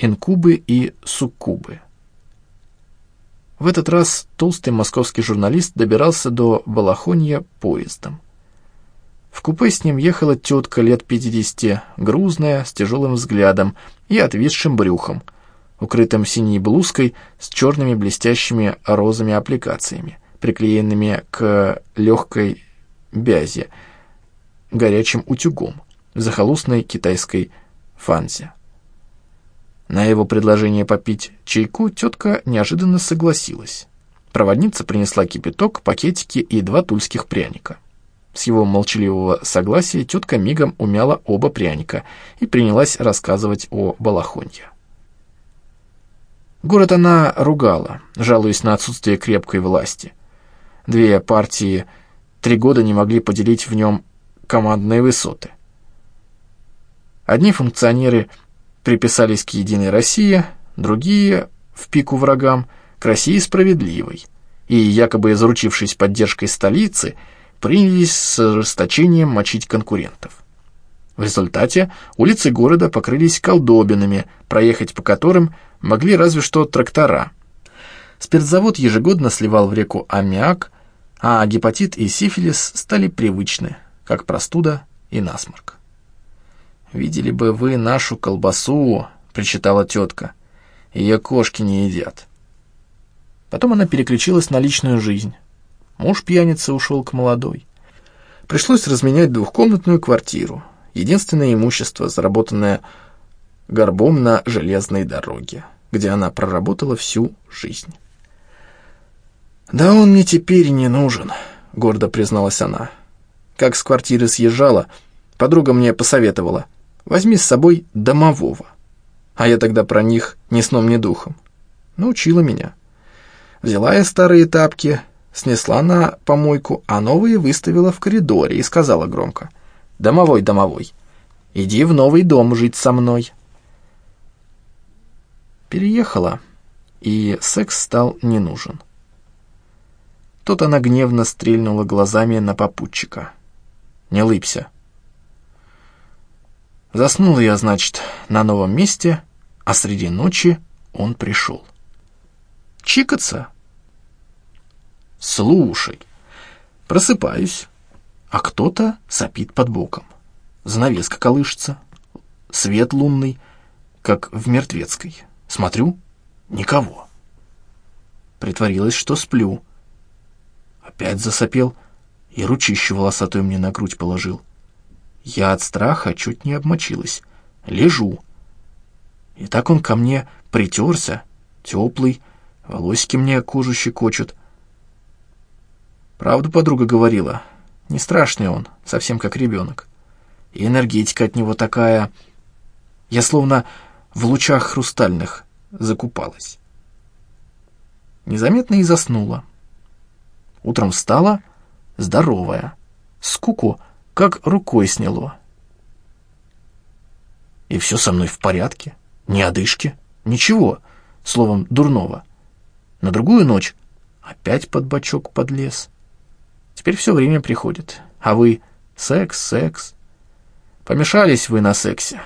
инкубы и суккубы. В этот раз толстый московский журналист добирался до Балахонья поездом. В купе с ним ехала тетка лет пятидесяти, грузная, с тяжелым взглядом и отвисшим брюхом, укрытым синей блузкой с черными блестящими розами аппликациями, приклеенными к легкой бязе, горячим утюгом, в захолустной китайской фанзе. На его предложение попить чайку тетка неожиданно согласилась. Проводница принесла кипяток, пакетики и два тульских пряника. С его молчаливого согласия тетка мигом умяла оба пряника и принялась рассказывать о Балахонье. Город она ругала, жалуясь на отсутствие крепкой власти. Две партии три года не могли поделить в нем командные высоты. Одни функционеры приписались к «Единой России», другие, в пику врагам, к России справедливой, и, якобы заручившись поддержкой столицы, принялись с ожесточением мочить конкурентов. В результате улицы города покрылись колдобинами, проехать по которым могли разве что трактора. Спиртзавод ежегодно сливал в реку аммиак, а гепатит и сифилис стали привычны, как простуда и насморк. «Видели бы вы нашу колбасу», — причитала тетка. «Ее кошки не едят». Потом она переключилась на личную жизнь. Муж пьяницы ушел к молодой. Пришлось разменять двухкомнатную квартиру, единственное имущество, заработанное горбом на железной дороге, где она проработала всю жизнь. «Да он мне теперь не нужен», — гордо призналась она. Как с квартиры съезжала, подруга мне посоветовала, возьми с собой домового. А я тогда про них ни сном, ни духом. Научила меня. Взяла я старые тапки, снесла на помойку, а новые выставила в коридоре и сказала громко, «Домовой, домовой, иди в новый дом жить со мной». Переехала, и секс стал не нужен. Тут она гневно стрельнула глазами на попутчика. «Не лыбся». Заснул я, значит, на новом месте, а среди ночи он пришел. Чикаться? Слушай, просыпаюсь, а кто-то сопит под боком. Занавеска колышется, свет лунный, как в мертвецкой. Смотрю, никого. Притворилась, что сплю. Опять засопел и ручище волосатую мне на грудь положил. Я от страха чуть не обмочилась. Лежу. И так он ко мне притерся, теплый, волосики мне кожу щекочут. Правду подруга говорила. Не страшный он, совсем как ребенок. И энергетика от него такая... Я словно в лучах хрустальных закупалась. Незаметно и заснула. Утром встала, здоровая, скуку, как рукой сняло. И все со мной в порядке, ни одышки, ничего, словом, дурного. На другую ночь опять под бочок подлез. Теперь все время приходит. А вы секс, секс. Помешались вы на сексе.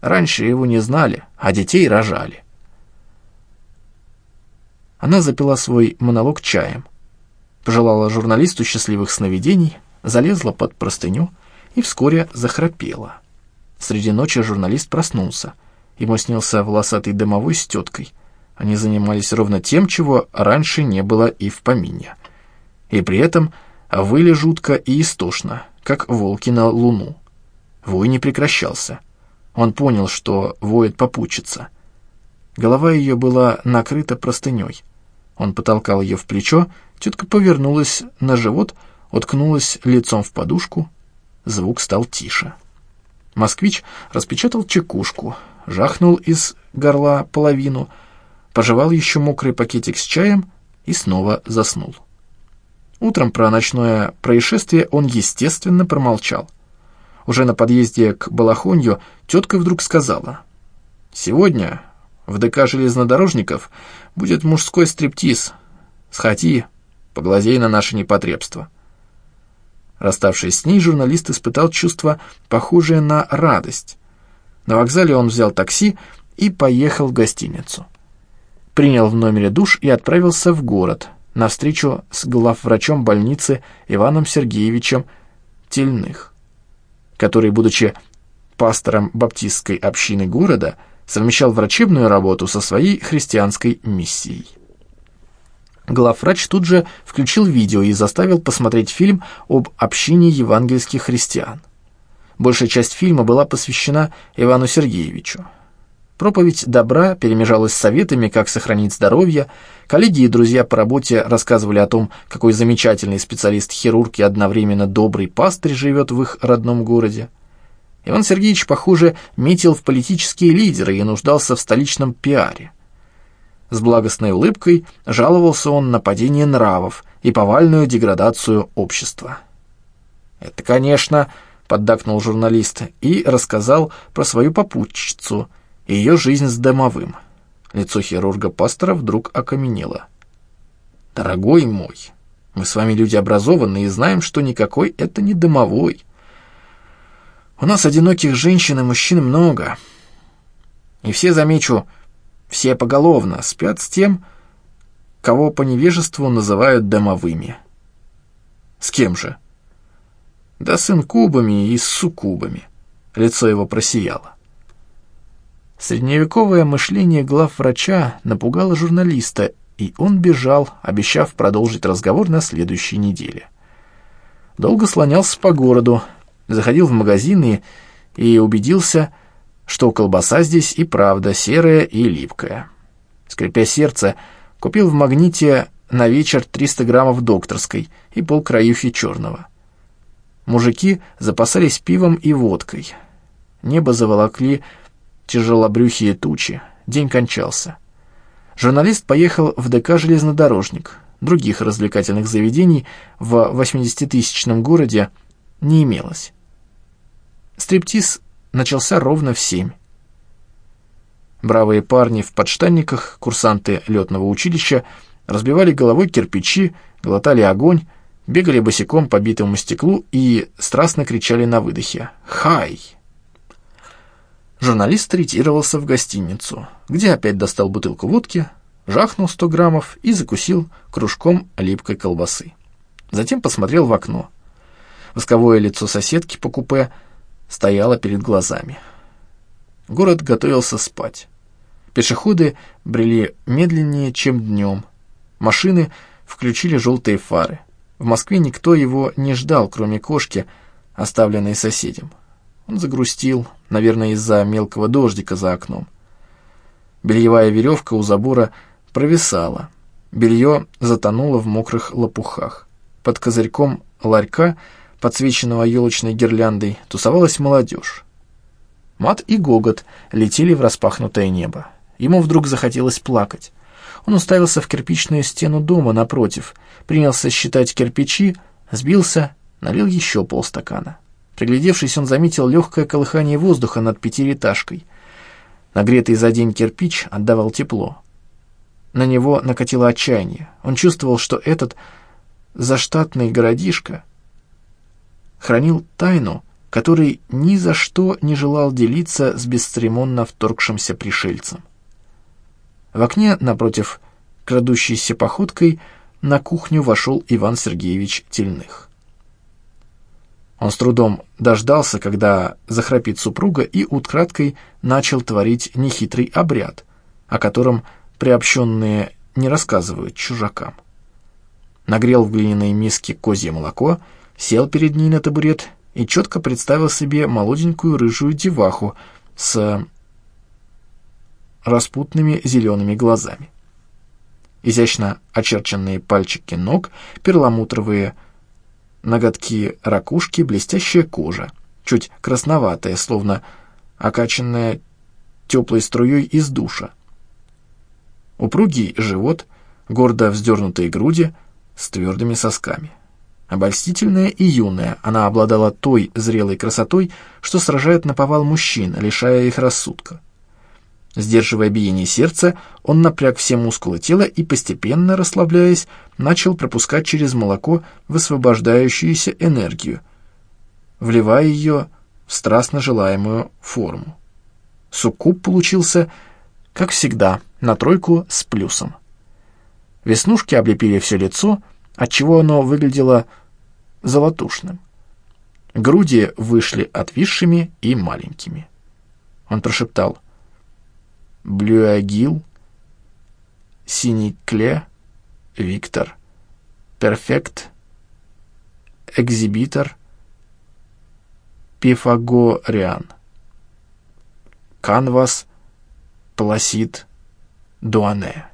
Раньше его не знали, а детей рожали. Она запила свой монолог чаем, пожелала журналисту счастливых сновидений, залезла под простыню и вскоре захрапела. Среди ночи журналист проснулся. Ему снился волосатый дымовой с теткой. Они занимались ровно тем, чего раньше не было и в помине. И при этом выли жутко и истошно, как волки на луну. Вой не прекращался. Он понял, что воет попутчица. Голова ее была накрыта простыней. Он потолкал ее в плечо, тетка повернулась на живот, уткнулась лицом в подушку. Звук стал тише. Москвич распечатал чекушку, жахнул из горла половину, пожевал еще мокрый пакетик с чаем и снова заснул. Утром про ночное происшествие он, естественно, промолчал. Уже на подъезде к Балахонью тетка вдруг сказала, «Сегодня в ДК железнодорожников будет мужской стриптиз. Сходи, поглазей на наше непотребство». Расставшись с ней, журналист испытал чувство, похожее на радость. На вокзале он взял такси и поехал в гостиницу. Принял в номере душ и отправился в город на встречу с главврачом больницы Иваном Сергеевичем Тельных, который, будучи пастором баптистской общины города, совмещал врачебную работу со своей христианской миссией. Главврач тут же включил видео и заставил посмотреть фильм об общине евангельских христиан. Большая часть фильма была посвящена Ивану Сергеевичу. Проповедь добра перемежалась с советами, как сохранить здоровье. Коллеги и друзья по работе рассказывали о том, какой замечательный специалист-хирург и одновременно добрый пастырь живет в их родном городе. Иван Сергеевич, похоже, метил в политические лидеры и нуждался в столичном пиаре. С благостной улыбкой жаловался он на падение нравов и повальную деградацию общества. «Это, конечно», — поддакнул журналист и рассказал про свою попутчицу и ее жизнь с домовым. Лицо хирурга-пастора вдруг окаменело. «Дорогой мой, мы с вами люди образованные и знаем, что никакой это не домовой. У нас одиноких женщин и мужчин много. И все, замечу, — все поголовно спят с тем, кого по невежеству называют домовыми. С кем же? Да с инкубами и с суккубами. Лицо его просияло. Средневековое мышление главврача напугало журналиста, и он бежал, обещав продолжить разговор на следующей неделе. Долго слонялся по городу, заходил в магазины и убедился, что колбаса здесь и правда серая и липкая. Скрипя сердце, купил в магните на вечер 300 граммов докторской и полкраюхи черного. Мужики запасались пивом и водкой. Небо заволокли тяжелобрюхие тучи. День кончался. Журналист поехал в ДК «Железнодорожник». Других развлекательных заведений в 80-тысячном городе не имелось. Стриптиз начался ровно в семь. Бравые парни в подштанниках, курсанты летного училища, разбивали головой кирпичи, глотали огонь, бегали босиком по битому стеклу и страстно кричали на выдохе «Хай!». Журналист ретировался в гостиницу, где опять достал бутылку водки, жахнул 100 граммов и закусил кружком липкой колбасы. Затем посмотрел в окно. Восковое лицо соседки по купе – стояла перед глазами. Город готовился спать. Пешеходы брели медленнее, чем днем. Машины включили желтые фары. В Москве никто его не ждал, кроме кошки, оставленной соседям. Он загрустил, наверное, из-за мелкого дождика за окном. Бельевая веревка у забора провисала. Белье затонуло в мокрых лопухах. Под козырьком ларька – подсвеченного елочной гирляндой, тусовалась молодежь. Мат и гогот летели в распахнутое небо. Ему вдруг захотелось плакать. Он уставился в кирпичную стену дома напротив, принялся считать кирпичи, сбился, налил еще полстакана. Приглядевшись, он заметил легкое колыхание воздуха над пятиэтажкой. Нагретый за день кирпич отдавал тепло. На него накатило отчаяние. Он чувствовал, что этот заштатный городишко — хранил тайну, который ни за что не желал делиться с бесцеремонно вторгшимся пришельцем. В окне, напротив, крадущейся походкой, на кухню вошел Иван Сергеевич Тельных. Он с трудом дождался, когда захрапит супруга, и украдкой начал творить нехитрый обряд, о котором приобщенные не рассказывают чужакам. Нагрел в глиняной миске козье молоко — сел перед ней на табурет и четко представил себе молоденькую рыжую деваху с распутными зелеными глазами. Изящно очерченные пальчики ног, перламутровые ноготки ракушки, блестящая кожа, чуть красноватая, словно окачанная теплой струей из душа. Упругий живот, гордо вздернутые груди с твердыми сосками — Обольстительная и юная, она обладала той зрелой красотой, что сражает наповал мужчин, лишая их рассудка. Сдерживая биение сердца, он напряг все мускулы тела и, постепенно расслабляясь, начал пропускать через молоко высвобождающуюся энергию, вливая ее в страстно желаемую форму. Суккуб получился, как всегда, на тройку с плюсом. Веснушки облепили все лицо, отчего оно выглядело золотушным. Груди вышли отвисшими и маленькими. Он прошептал «Блюагил, Синикле, Виктор, Перфект, Экзибитор, Пифагориан, Канвас, Пласид, Дуане»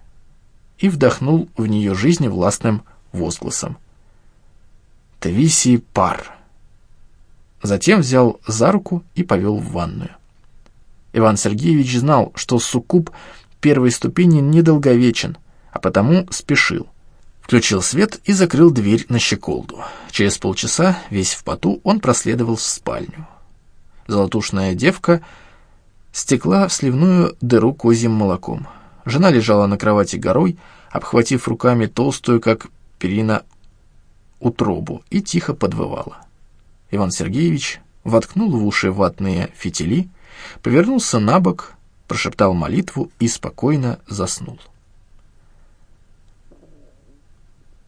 и вдохнул в нее жизнь властным возгласом. «Твиси пар!» Затем взял за руку и повел в ванную. Иван Сергеевич знал, что суккуб первой ступени недолговечен, а потому спешил. Включил свет и закрыл дверь на щеколду. Через полчаса, весь в поту, он проследовал в спальню. Золотушная девка стекла в сливную дыру козьим молоком. Жена лежала на кровати горой, обхватив руками толстую, как перина, утробу, и тихо подвывала. Иван Сергеевич воткнул в уши ватные фитили, повернулся на бок, прошептал молитву и спокойно заснул.